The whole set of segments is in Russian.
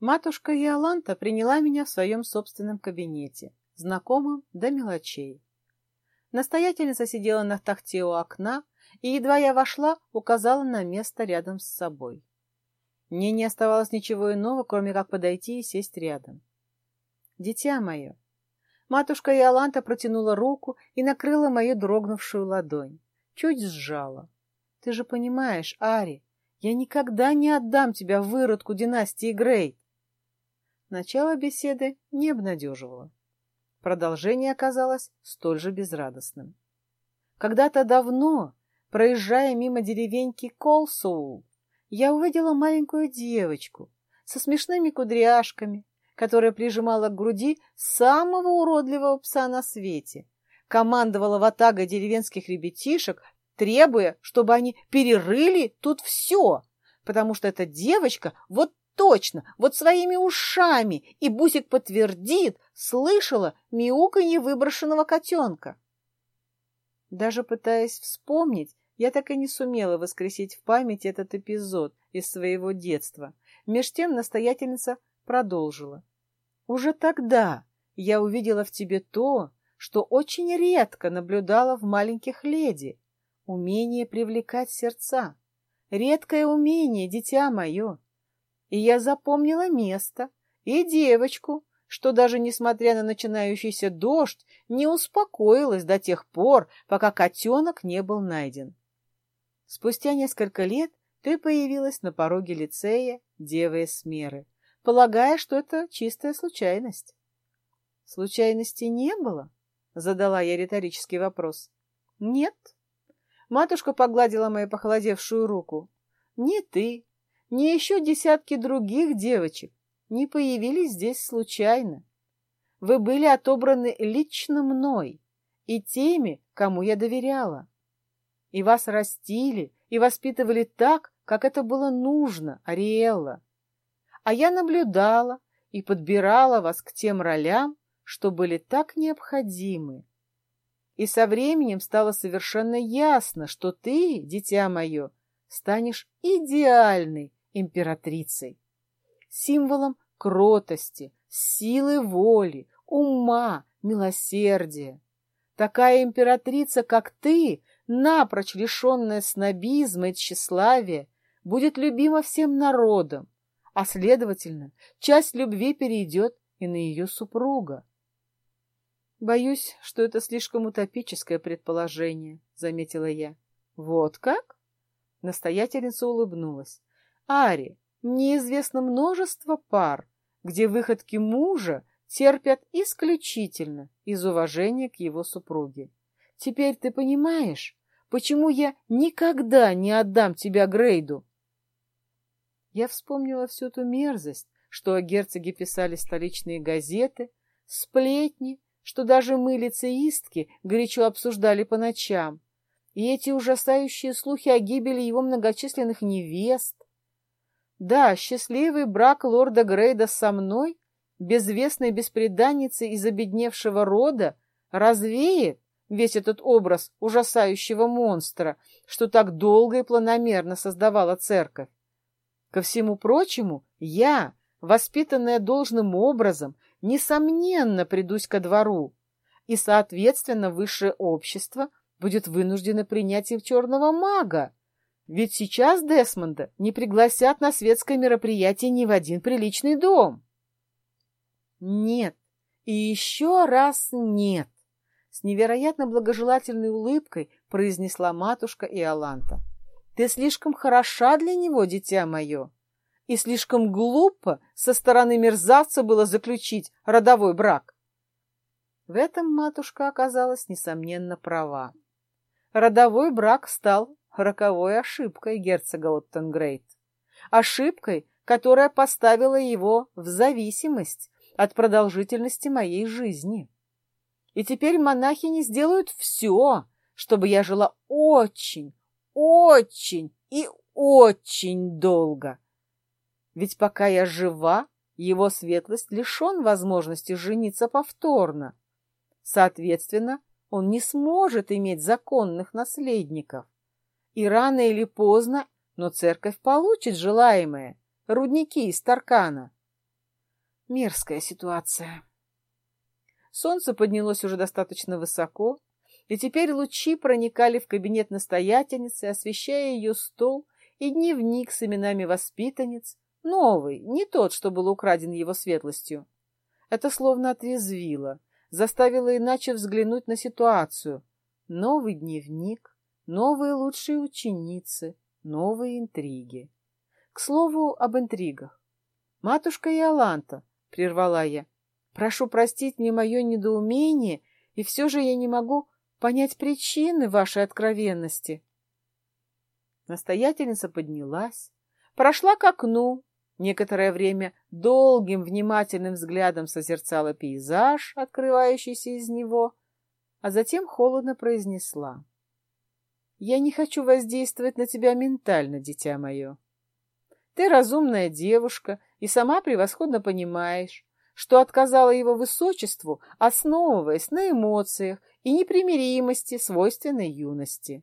Матушка Иоланта приняла меня в своем собственном кабинете, знакомом до мелочей. Настоятельница сидела на тахте у окна, и, едва я вошла, указала на место рядом с собой. Мне не оставалось ничего иного, кроме как подойти и сесть рядом. «Дитя мое!» Матушка Иоланта протянула руку и накрыла мою дрогнувшую ладонь. Чуть сжала. «Ты же понимаешь, Ари, я никогда не отдам тебя выродку династии Грей!» Начало беседы не обнадеживало. Продолжение оказалось столь же безрадостным. Когда-то давно, проезжая мимо деревеньки Колсоул, я увидела маленькую девочку со смешными кудряшками, которая прижимала к груди самого уродливого пса на свете, командовала ватагой деревенских ребятишек, требуя, чтобы они перерыли тут все, потому что эта девочка вот точно, вот своими ушами, и Бусик подтвердит, слышала мяуканье выброшенного котенка. Даже пытаясь вспомнить, я так и не сумела воскресить в памяти этот эпизод из своего детства. Меж тем настоятельница продолжила. «Уже тогда я увидела в тебе то, что очень редко наблюдала в маленьких леди — умение привлекать сердца. Редкое умение, дитя мое. И я запомнила место и девочку, что даже несмотря на начинающийся дождь, не успокоилась до тех пор, пока котенок не был найден. Спустя несколько лет ты появилась на пороге лицея Девы Эсмеры, полагая, что это чистая случайность. Случайности не было? Задала я риторический вопрос. Нет. Матушка погладила мою похолодевшую руку. Ни ты, ни еще десятки других девочек не появились здесь случайно. Вы были отобраны лично мной и теми, кому я доверяла и вас растили и воспитывали так, как это было нужно, Ариэлла. А я наблюдала и подбирала вас к тем ролям, что были так необходимы. И со временем стало совершенно ясно, что ты, дитя мое, станешь идеальной императрицей, символом кротости, силы воли, ума, милосердия. Такая императрица, как ты, напрочь лишенная снобизма и тщеславия, будет любима всем народом, а, следовательно, часть любви перейдет и на ее супруга. «Боюсь, что это слишком утопическое предположение», — заметила я. «Вот как?» Настоятельница улыбнулась. «Ари, мне известно множество пар, где выходки мужа терпят исключительно из уважения к его супруге. Теперь ты понимаешь, почему я никогда не отдам тебя Грейду?» Я вспомнила всю ту мерзость, что о герцоге писали столичные газеты, сплетни, что даже мы, лицеистки, горячо обсуждали по ночам, и эти ужасающие слухи о гибели его многочисленных невест. Да, счастливый брак лорда Грейда со мной, безвестной беспреданницей из обедневшего рода, развеет весь этот образ ужасающего монстра, что так долго и планомерно создавала церковь. Ко всему прочему, я, воспитанная должным образом, несомненно придусь ко двору, и, соответственно, высшее общество будет вынуждено принять им черного мага. Ведь сейчас Десмонда не пригласят на светское мероприятие ни в один приличный дом. Нет, и еще раз нет. С невероятно благожелательной улыбкой произнесла матушка Иоланта. «Ты слишком хороша для него, дитя мое, и слишком глупо со стороны мерзавца было заключить родовой брак». В этом матушка оказалась, несомненно, права. Родовой брак стал роковой ошибкой герцога Оттенгрейд. Ошибкой, которая поставила его в зависимость от продолжительности моей жизни. И теперь монахини сделают все, чтобы я жила очень, очень и очень долго. Ведь пока я жива, его светлость лишен возможности жениться повторно. Соответственно, он не сможет иметь законных наследников. И рано или поздно, но церковь получит желаемое — рудники из Таркана. Мерзкая ситуация. Солнце поднялось уже достаточно высоко, и теперь лучи проникали в кабинет настоятельницы, освещая ее стол и дневник с именами воспитанниц, новый, не тот, что был украден его светлостью. Это словно отрезвило, заставило иначе взглянуть на ситуацию. Новый дневник, новые лучшие ученицы, новые интриги. К слову об интригах. «Матушка Иоланта», — прервала я, — «прошу простить мне мое недоумение, и все же я не могу понять причины вашей откровенности». Настоятельница поднялась, прошла к окну, некоторое время долгим внимательным взглядом созерцала пейзаж, открывающийся из него, а затем холодно произнесла. «Я не хочу воздействовать на тебя ментально, дитя мое. Ты разумная девушка и сама превосходно понимаешь, что отказала его высочеству, основываясь на эмоциях и непримиримости, свойственной юности.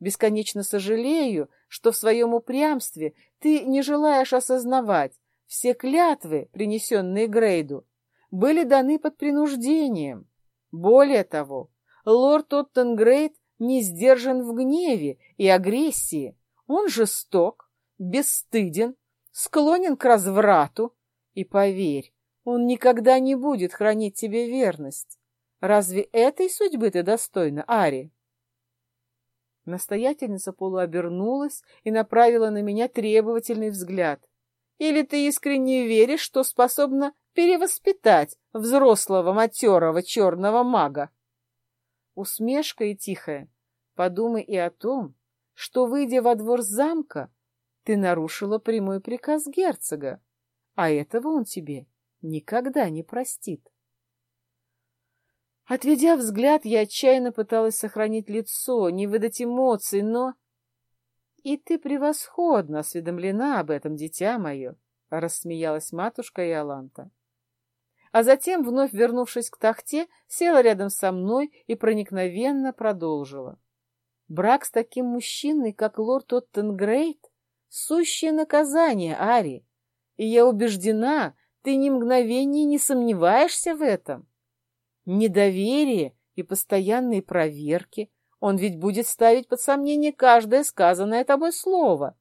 Бесконечно сожалею, что в своем упрямстве ты не желаешь осознавать, все клятвы, принесенные Грейду, были даны под принуждением. Более того, лорд Оттенгрейд не сдержан в гневе и агрессии. Он жесток, бесстыден, склонен к разврату. И поверь, он никогда не будет хранить тебе верность. Разве этой судьбы ты достойна, Ари? Настоятельница полуобернулась и направила на меня требовательный взгляд. «Или ты искренне веришь, что способна перевоспитать взрослого матерого черного мага?» Усмешка и тихая. «Подумай и о том, что, выйдя во двор замка, ты нарушила прямой приказ герцога, а этого он тебе никогда не простит». Отведя взгляд, я отчаянно пыталась сохранить лицо, не выдать эмоций, но... — И ты превосходно осведомлена об этом, дитя мое, — рассмеялась матушка Иоланта. А затем, вновь вернувшись к тахте, села рядом со мной и проникновенно продолжила. Брак с таким мужчиной, как лорд Оттенгрейд, — сущее наказание, Ари, и я убеждена, ты ни мгновения не сомневаешься в этом. Недоверие и постоянные проверки. Он ведь будет ставить под сомнение каждое сказанное тобой слово.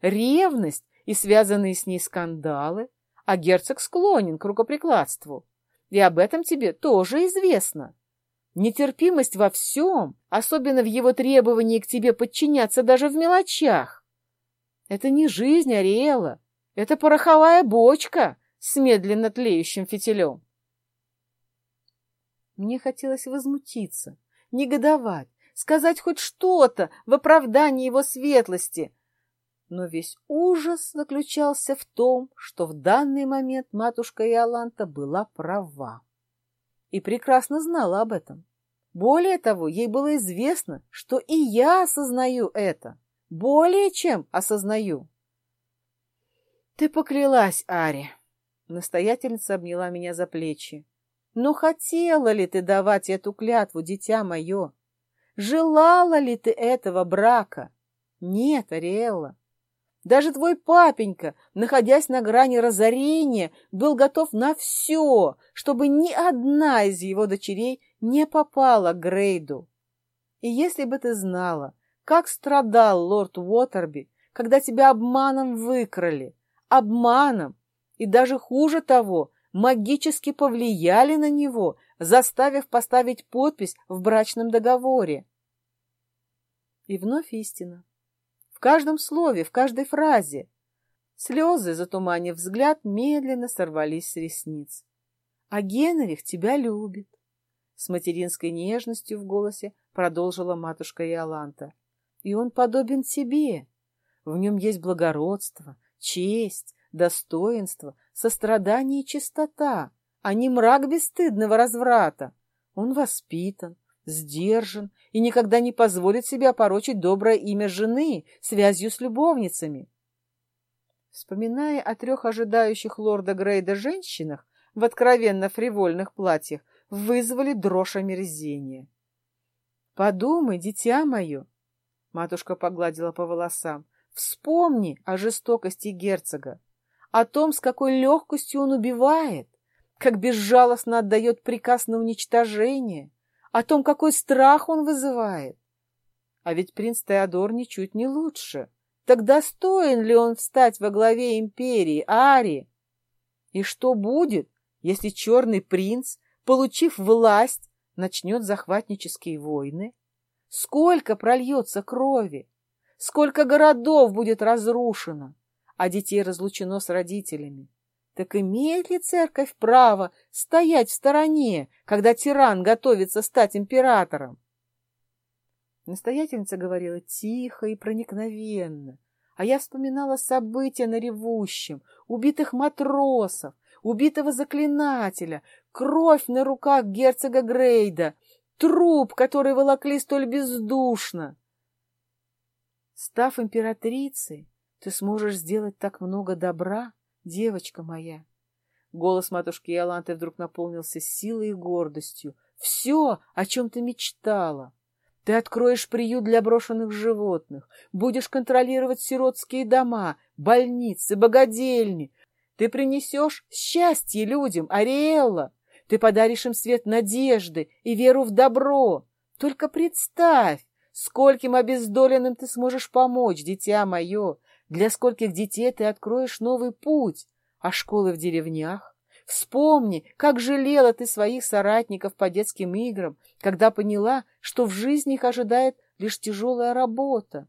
Ревность и связанные с ней скандалы. А герцог склонен к рукоприкладству. И об этом тебе тоже известно. Нетерпимость во всем, особенно в его требовании к тебе подчиняться даже в мелочах. Это не жизнь Ариэла, это пороховая бочка с медленно тлеющим фитилем. Мне хотелось возмутиться, негодовать, сказать хоть что-то в оправдании его светлости. Но весь ужас заключался в том, что в данный момент матушка Иоланта была права. И прекрасно знала об этом. Более того, ей было известно, что и я осознаю это. Более чем осознаю. «Ты поклялась, Ари!» Настоятельница обняла меня за плечи. Но хотела ли ты давать эту клятву, дитя мое? Желала ли ты этого брака? Нет, Ариэлла. Даже твой папенька, находясь на грани разорения, был готов на все, чтобы ни одна из его дочерей не попала к Грейду. И если бы ты знала, как страдал лорд Уотерби, когда тебя обманом выкрали, обманом, и даже хуже того, магически повлияли на него, заставив поставить подпись в брачном договоре. И вновь истина. Каждом слове, в каждой фразе. Слезы, затуманив взгляд, медленно сорвались с ресниц. А Генрих тебя любит. С материнской нежностью в голосе продолжила матушка Иоланта. И он подобен тебе. В нем есть благородство, честь, достоинство, сострадание и чистота, а не мрак бесстыдного разврата. Он воспитан, сдержан и никогда не позволит себе опорочить доброе имя жены связью с любовницами. Вспоминая о трех ожидающих лорда Грейда женщинах в откровенно фривольных платьях, вызвали дрожь омерзения. «Подумай, дитя мое!» — матушка погладила по волосам. «Вспомни о жестокости герцога. о том, с какой легкостью он убивает, как безжалостно отдает приказ на уничтожение, о том, какой страх он вызывает. А ведь принц Теодор ничуть не лучше. Тогда стоин ли он встать во главе империи, Ари? И что будет, если черный принц, получив власть, начнет захватнические войны? Сколько прольется крови? Сколько городов будет разрушено, а детей разлучено с родителями? Так имеет ли церковь право стоять в стороне, когда тиран готовится стать императором? Настоятельница говорила тихо и проникновенно, а я вспоминала события на ревущем, убитых матросов, убитого заклинателя, кровь на руках герцога Грейда, труп, который волокли столь бездушно. Став императрицей, ты сможешь сделать так много добра, девочка моя. Голос матушки Иоланты вдруг наполнился силой и гордостью. Все, о чем ты мечтала. Ты откроешь приют для брошенных животных, будешь контролировать сиротские дома, больницы, богадельни. Ты принесешь счастье людям, Ариэлла. Ты подаришь им свет надежды и веру в добро. Только представь, скольким обездоленным ты сможешь помочь, дитя мое, для скольких детей ты откроешь новый путь, а школы в деревнях? Вспомни, как жалела ты своих соратников по детским играм, когда поняла, что в жизни их ожидает лишь тяжелая работа.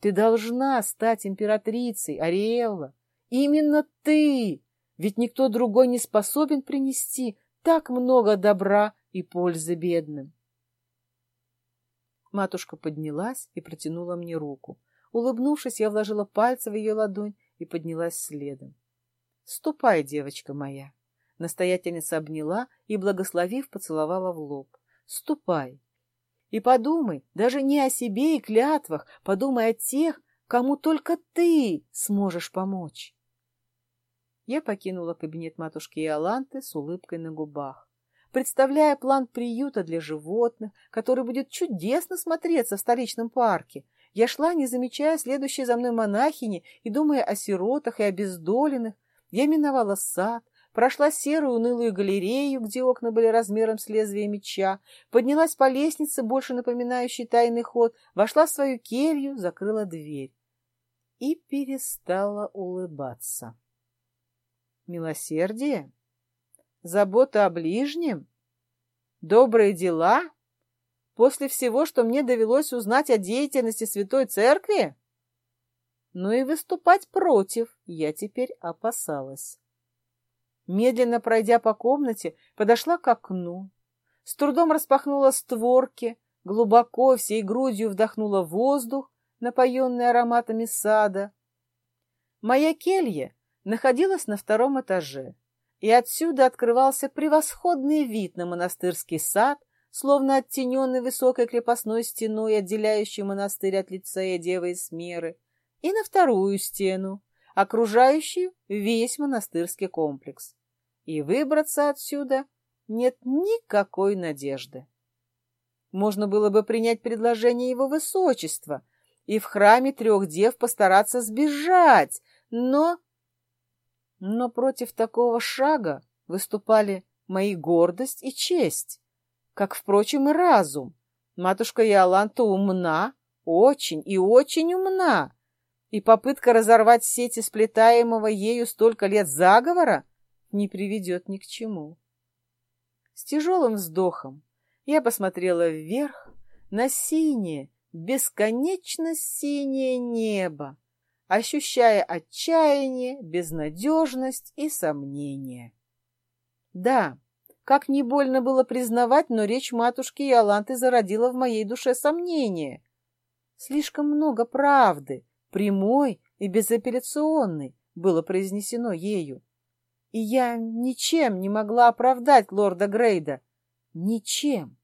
Ты должна стать императрицей, Ариэлла. Именно ты! Ведь никто другой не способен принести так много добра и пользы бедным. Матушка поднялась и протянула мне руку. Улыбнувшись, я вложила пальцы в ее ладонь и поднялась следом. «Ступай, девочка моя!» Настоятельница обняла и, благословив, поцеловала в лоб. «Ступай! И подумай даже не о себе и клятвах, подумай о тех, кому только ты сможешь помочь!» Я покинула кабинет матушки Иоланты с улыбкой на губах, представляя план приюта для животных, который будет чудесно смотреться в столичном парке, я шла, не замечая следующей за мной монахини и думая о сиротах и обездоленных. Я миновала сад, прошла серую унылую галерею, где окна были размером с лезвия меча, поднялась по лестнице, больше напоминающей тайный ход, вошла в свою келью, закрыла дверь и перестала улыбаться. Милосердие? Забота о ближнем? Добрые дела? После всего, что мне довелось узнать о деятельности Святой Церкви? Но и выступать против я теперь опасалась. Медленно пройдя по комнате, подошла к окну, с трудом распахнула створки, глубоко всей грудью вдохнула воздух, напоенный ароматами сада. Моя келья находилась на втором этаже, и отсюда открывался превосходный вид на монастырский сад словно оттененный высокой крепостной стеной, отделяющей монастырь от лицея Девы Смеры, и на вторую стену, окружающую весь монастырский комплекс. И выбраться отсюда нет никакой надежды. Можно было бы принять предложение его высочества и в храме трех дев постараться сбежать, но... Но против такого шага выступали мои гордость и честь как, впрочем, и разум. Матушка Иоланта умна, очень и очень умна, и попытка разорвать сети сплетаемого ею столько лет заговора не приведет ни к чему. С тяжелым вздохом я посмотрела вверх на синее, бесконечно синее небо, ощущая отчаяние, безнадежность и сомнение. Да, как не больно было признавать, но речь матушки Иоланты зародила в моей душе сомнения. Слишком много правды, прямой и безапелляционной, было произнесено ею. И я ничем не могла оправдать лорда Грейда. Ничем.